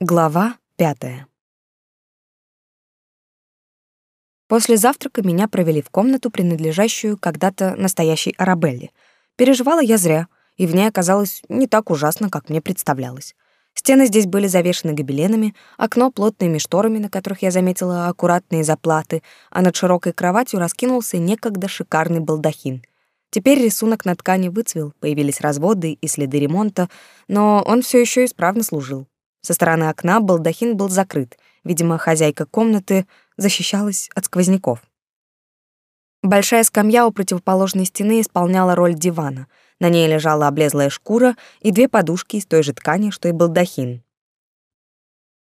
Глава пятая. После завтрака меня провели в комнату, принадлежащую когда-то настоящей Арабелле. Переживала я зря, и в ней оказалось не так ужасно, как мне представлялось. Стены здесь были завешены гобеленами, окно плотными шторами, на которых я заметила аккуратные заплаты, а над широкой кроватью раскинулся некогда шикарный балдахин. Теперь рисунок на ткани выцвел, появились разводы и следы ремонта, но он все еще исправно служил. Со стороны окна балдахин был закрыт. Видимо, хозяйка комнаты защищалась от сквозняков. Большая скамья у противоположной стены исполняла роль дивана. На ней лежала облезлая шкура и две подушки из той же ткани, что и балдахин.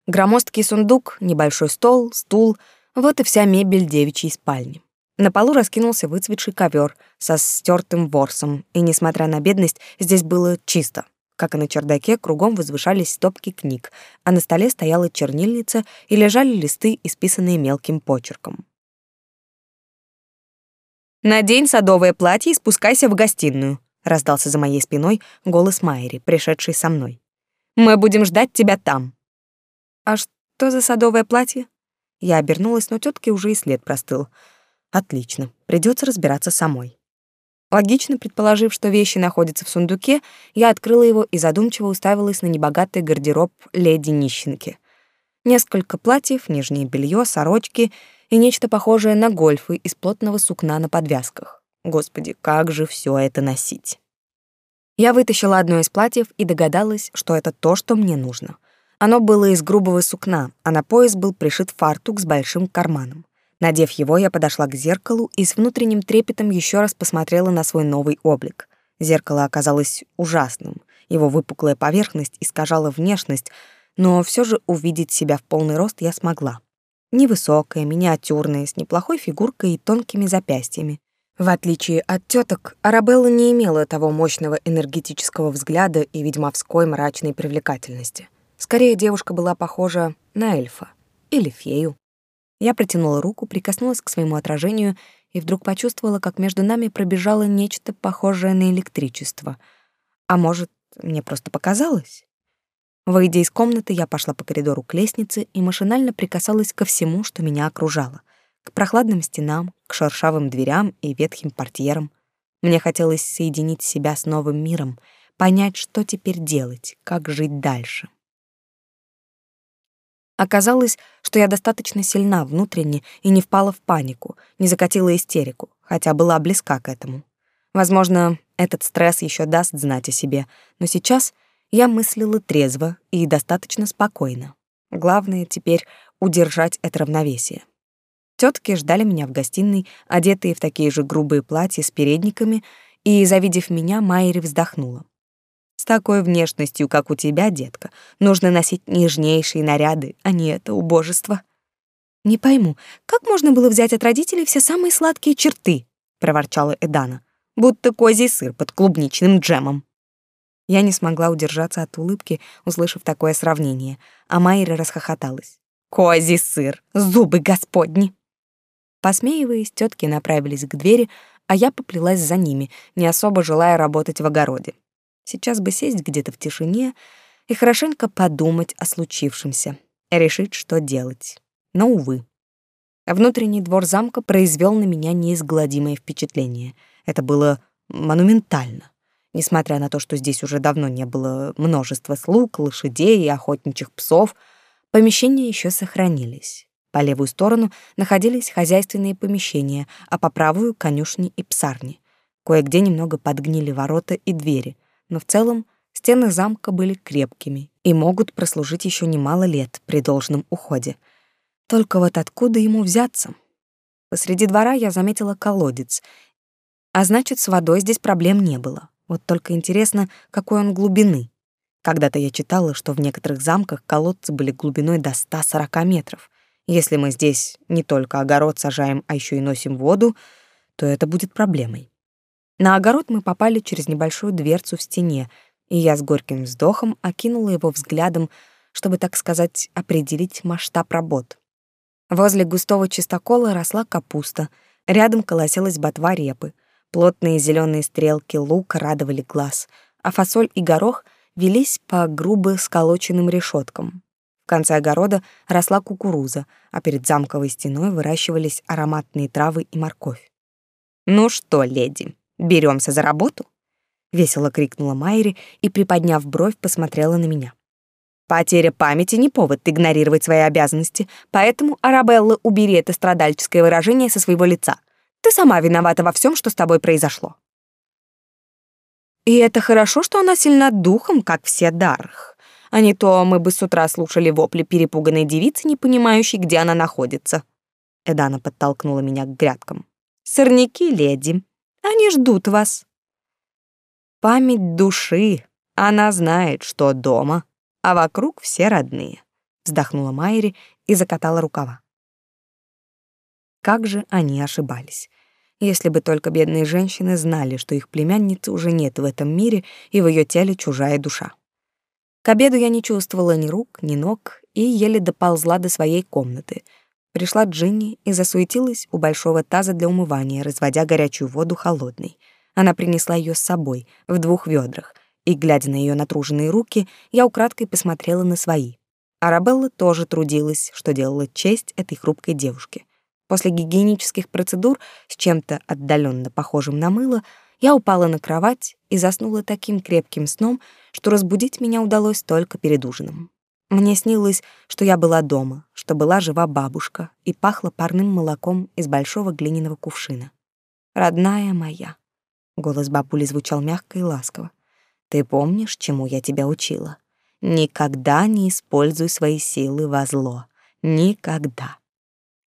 Громоздкий сундук, небольшой стол, стул — вот и вся мебель девичьей спальни. На полу раскинулся выцветший ковер со стертым ворсом, и, несмотря на бедность, здесь было чисто. Как и на чердаке, кругом возвышались стопки книг, а на столе стояла чернильница и лежали листы, исписанные мелким почерком. «Надень садовое платье и спускайся в гостиную», — раздался за моей спиной голос Майри, пришедший со мной. «Мы будем ждать тебя там». «А что за садовое платье?» Я обернулась, но тетке уже и след простыл. «Отлично, придется разбираться самой». Логично предположив, что вещи находятся в сундуке, я открыла его и задумчиво уставилась на небогатый гардероб леди нищенки. Несколько платьев, нижнее белье, сорочки и нечто похожее на гольфы из плотного сукна на подвязках. Господи, как же все это носить? Я вытащила одно из платьев и догадалась, что это то, что мне нужно. Оно было из грубого сукна, а на пояс был пришит фартук с большим карманом. Надев его, я подошла к зеркалу и с внутренним трепетом еще раз посмотрела на свой новый облик. Зеркало оказалось ужасным. Его выпуклая поверхность искажала внешность, но все же увидеть себя в полный рост я смогла. Невысокая, миниатюрная, с неплохой фигуркой и тонкими запястьями. В отличие от теток, Арабелла не имела того мощного энергетического взгляда и ведьмовской мрачной привлекательности. Скорее, девушка была похожа на эльфа или фею. Я протянула руку, прикоснулась к своему отражению и вдруг почувствовала, как между нами пробежало нечто похожее на электричество. А может, мне просто показалось? Выйдя из комнаты, я пошла по коридору к лестнице и машинально прикасалась ко всему, что меня окружало. К прохладным стенам, к шершавым дверям и ветхим портьерам. Мне хотелось соединить себя с новым миром, понять, что теперь делать, как жить дальше. Оказалось, что я достаточно сильна внутренне и не впала в панику, не закатила истерику, хотя была близка к этому. Возможно, этот стресс еще даст знать о себе, но сейчас я мыслила трезво и достаточно спокойно. Главное теперь удержать это равновесие. Тетки ждали меня в гостиной, одетые в такие же грубые платья с передниками, и, завидев меня, Майри вздохнула. С такой внешностью, как у тебя, детка, нужно носить нежнейшие наряды, а не это убожество. Не пойму, как можно было взять от родителей все самые сладкие черты, проворчала Эдана, будто козий сыр под клубничным джемом. Я не смогла удержаться от улыбки, услышав такое сравнение, а Майра расхохоталась. Козий сыр, зубы господни. Посмеиваясь, тетки направились к двери, а я поплелась за ними, не особо желая работать в огороде. Сейчас бы сесть где-то в тишине и хорошенько подумать о случившемся, решить, что делать. Но, увы. Внутренний двор замка произвел на меня неизгладимое впечатление. Это было монументально. Несмотря на то, что здесь уже давно не было множества слуг, лошадей и охотничьих псов, помещения еще сохранились. По левую сторону находились хозяйственные помещения, а по правую — конюшни и псарни. Кое-где немного подгнили ворота и двери, но в целом стены замка были крепкими и могут прослужить еще немало лет при должном уходе. Только вот откуда ему взяться? Посреди двора я заметила колодец, а значит, с водой здесь проблем не было. Вот только интересно, какой он глубины. Когда-то я читала, что в некоторых замках колодцы были глубиной до 140 метров. Если мы здесь не только огород сажаем, а еще и носим воду, то это будет проблемой. На огород мы попали через небольшую дверцу в стене, и я с горьким вздохом окинула его взглядом, чтобы, так сказать, определить масштаб работ. Возле густого чистокола росла капуста, рядом колосилась ботва репы, плотные зеленые стрелки лука радовали глаз, а фасоль и горох велись по грубо сколоченным решеткам. В конце огорода росла кукуруза, а перед замковой стеной выращивались ароматные травы и морковь. «Ну что, леди, беремся за работу?» — весело крикнула Майри и, приподняв бровь, посмотрела на меня. Потеря памяти не повод игнорировать свои обязанности, поэтому, Арабелла, убери это страдальческое выражение со своего лица. Ты сама виновата во всем, что с тобой произошло. И это хорошо, что она сильна духом, как все Дарх. А не то мы бы с утра слушали вопли перепуганной девицы, не понимающей, где она находится. Эдана подтолкнула меня к грядкам. Сорняки, леди, они ждут вас. Память души. Она знает, что дома, а вокруг все родные. Вздохнула Майри и закатала рукава. Как же они ошибались. Если бы только бедные женщины знали, что их племянницы уже нет в этом мире и в ее теле чужая душа. К обеду я не чувствовала ни рук, ни ног и еле доползла до своей комнаты. Пришла Джинни и засуетилась у большого таза для умывания, разводя горячую воду холодной. Она принесла ее с собой в двух ведрах, и, глядя на ее натруженные руки, я украдкой посмотрела на свои. Арабелла тоже трудилась, что делала честь этой хрупкой девушке. После гигиенических процедур с чем-то отдаленно похожим на мыло я упала на кровать и заснула таким крепким сном, что разбудить меня удалось только перед ужином. Мне снилось, что я была дома, что была жива бабушка и пахло парным молоком из большого глиняного кувшина. «Родная моя», — голос бабули звучал мягко и ласково, ты помнишь, чему я тебя учила? Никогда не используй свои силы во зло. Никогда.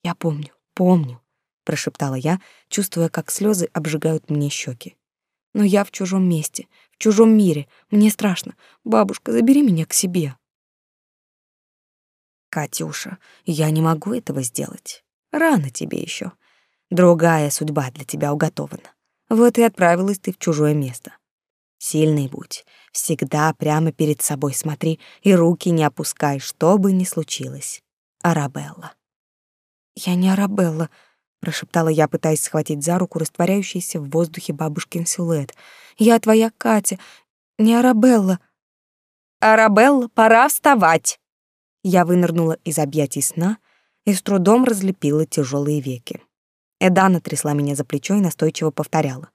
Я помню, помню, прошептала я, чувствуя, как слезы обжигают мне щеки. Но я в чужом месте, в чужом мире. Мне страшно. Бабушка, забери меня к себе. Катюша, я не могу этого сделать. Рано тебе еще. Другая судьба для тебя уготована. Вот и отправилась ты в чужое место. Сильный будь, всегда прямо перед собой смотри и руки не опускай, что бы ни случилось. Арабелла. Я не Арабелла, прошептала я, пытаясь схватить за руку растворяющийся в воздухе бабушкин силуэт. Я твоя Катя, не Арабелла. Арабелла, пора вставать. Я вынырнула из объятий сна и с трудом разлепила тяжелые веки. Эдана трясла меня за плечо и настойчиво повторяла: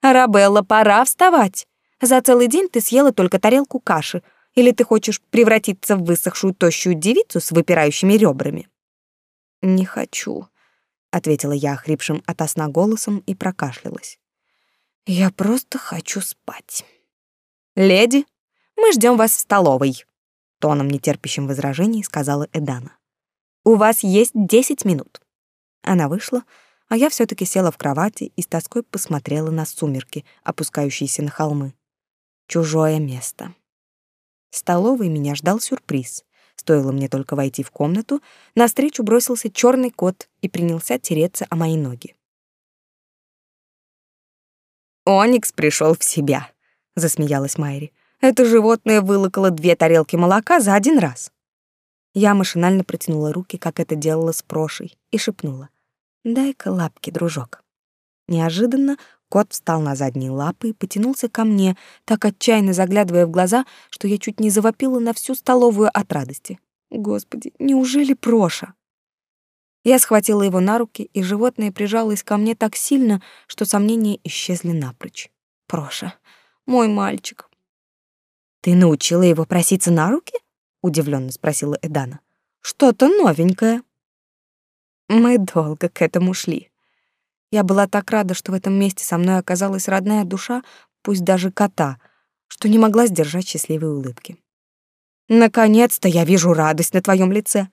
"Арабелла, пора вставать". За целый день ты съела только тарелку каши. Или ты хочешь превратиться в высохшую тощую девицу с выпирающими ребрами?» «Не хочу», — ответила я хрипшим ото сна голосом и прокашлялась. «Я просто хочу спать». «Леди, мы ждем вас в столовой», — тоном нетерпящим возражений сказала Эдана. «У вас есть десять минут». Она вышла, а я все таки села в кровати и с тоской посмотрела на сумерки, опускающиеся на холмы чужое место. В столовой меня ждал сюрприз. Стоило мне только войти в комнату, навстречу бросился черный кот и принялся тереться о мои ноги. «Оникс пришел в себя», — засмеялась Майри. «Это животное вылокало две тарелки молока за один раз». Я машинально протянула руки, как это делала с Прошей, и шепнула. «Дай-ка лапки, дружок». Неожиданно Кот встал на задние лапы и потянулся ко мне, так отчаянно заглядывая в глаза, что я чуть не завопила на всю столовую от радости. Господи, неужели Проша? Я схватила его на руки, и животное прижалось ко мне так сильно, что сомнения исчезли напрочь. Проша, мой мальчик. Ты научила его проситься на руки? удивленно спросила Эдана. Что-то новенькое. Мы долго к этому шли. Я была так рада, что в этом месте со мной оказалась родная душа, пусть даже кота, что не могла сдержать счастливой улыбки. «Наконец-то я вижу радость на твоем лице!»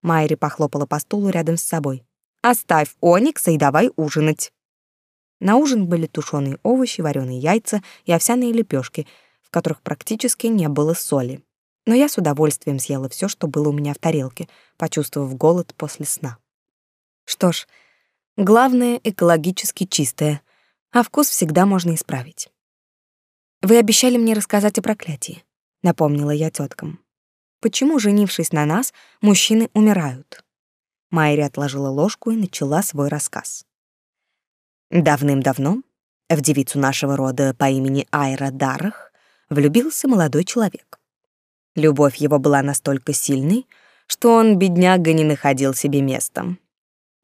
Майри похлопала по стулу рядом с собой. «Оставь Оникса и давай ужинать!» На ужин были тушеные овощи, вареные яйца и овсяные лепешки, которых практически не было соли. Но я с удовольствием съела все, что было у меня в тарелке, почувствовав голод после сна. Что ж, Главное — экологически чистое, а вкус всегда можно исправить. «Вы обещали мне рассказать о проклятии», — напомнила я теткам. «Почему, женившись на нас, мужчины умирают?» Майри отложила ложку и начала свой рассказ. Давным-давно в девицу нашего рода по имени Айра Дарах влюбился молодой человек. Любовь его была настолько сильной, что он, бедняга, не находил себе места.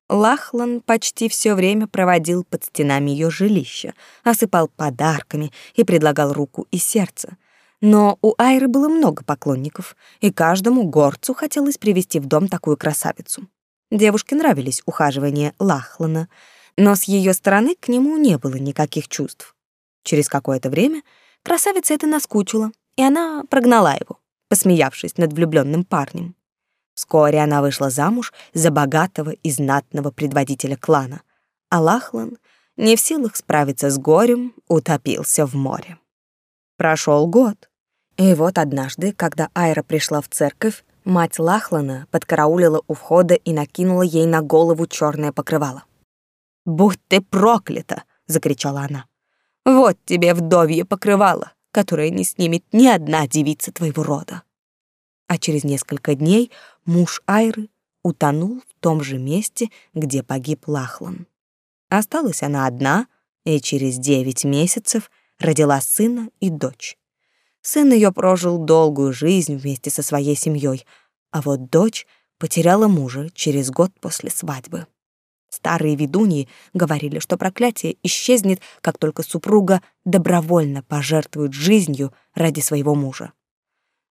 Лахлан почти все время проводил под стенами ее жилища, осыпал подарками и предлагал руку и сердце. Но у Айры было много поклонников, и каждому горцу хотелось привести в дом такую красавицу. Девушке нравились ухаживания Лахлана, но с ее стороны к нему не было никаких чувств. Через какое-то время красавица это наскучила, и она прогнала его, посмеявшись над влюбленным парнем. Вскоре она вышла замуж за богатого и знатного предводителя клана, а Лахлан, не в силах справиться с горем, утопился в море. Прошел год, и вот однажды, когда Айра пришла в церковь, мать Лахлана подкараулила у входа и накинула ей на голову черное покрывало. «Будь ты проклята!» — закричала она. «Вот тебе вдовье покрывало, которое не снимет ни одна девица твоего рода» а через несколько дней муж Айры утонул в том же месте, где погиб Лахлан. Осталась она одна и через девять месяцев родила сына и дочь. Сын ее прожил долгую жизнь вместе со своей семьей, а вот дочь потеряла мужа через год после свадьбы. Старые ведуньи говорили, что проклятие исчезнет, как только супруга добровольно пожертвует жизнью ради своего мужа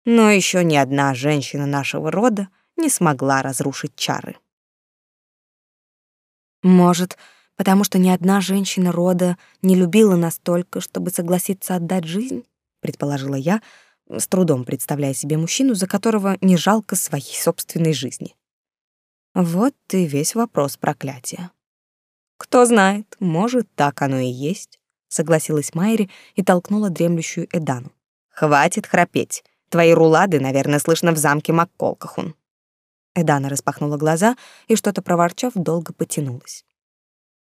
но еще ни одна женщина нашего рода не смогла разрушить чары. Может, потому что ни одна женщина рода не любила настолько, чтобы согласиться отдать жизнь, предположила я, с трудом представляя себе мужчину, за которого не жалко своей собственной жизни. Вот и весь вопрос проклятия. Кто знает, может, так оно и есть, согласилась Майри и толкнула дремлющую Эдану. Хватит храпеть. Твои рулады, наверное, слышно в замке Макколкахун. Эдана распахнула глаза и, что-то проворчав, долго потянулась.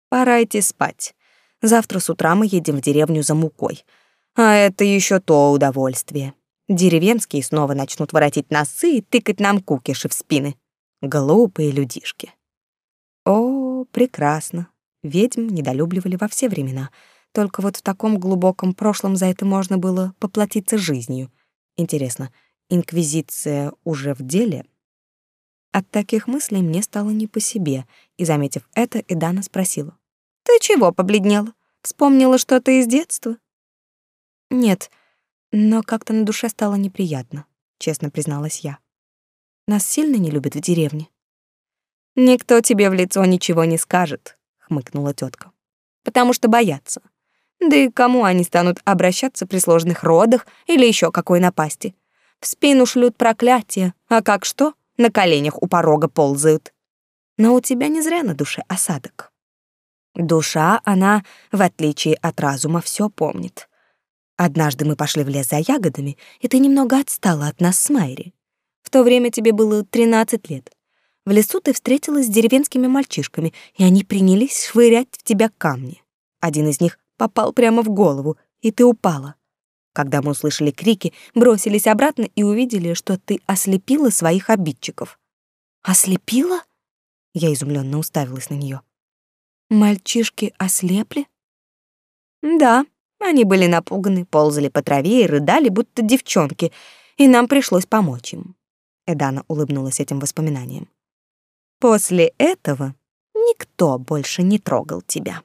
«Пора идти спать. Завтра с утра мы едем в деревню за мукой. А это еще то удовольствие. Деревенские снова начнут воротить носы и тыкать нам кукиши в спины. Глупые людишки». О, прекрасно. Ведьм недолюбливали во все времена. Только вот в таком глубоком прошлом за это можно было поплатиться жизнью — Интересно, инквизиция уже в деле? От таких мыслей мне стало не по себе, и, заметив это, Эдана спросила. «Ты чего побледнела? Вспомнила что-то из детства?» «Нет, но как-то на душе стало неприятно», — честно призналась я. «Нас сильно не любят в деревне». «Никто тебе в лицо ничего не скажет», — хмыкнула тетка. «Потому что боятся. Да и кому они станут обращаться при сложных родах или еще какой напасти? В спину шлют проклятия, а как что, на коленях у порога ползают. Но у тебя не зря на душе осадок. Душа, она, в отличие от разума, все помнит. Однажды мы пошли в лес за ягодами, и ты немного отстала от нас с Майри. В то время тебе было 13 лет. В лесу ты встретилась с деревенскими мальчишками, и они принялись швырять в тебя камни. Один из них попал прямо в голову, и ты упала. Когда мы услышали крики, бросились обратно и увидели, что ты ослепила своих обидчиков. Ослепила? Я изумленно уставилась на нее. Мальчишки ослепли? Да, они были напуганы, ползали по траве и рыдали, будто девчонки, и нам пришлось помочь им. Эдана улыбнулась этим воспоминанием. После этого никто больше не трогал тебя.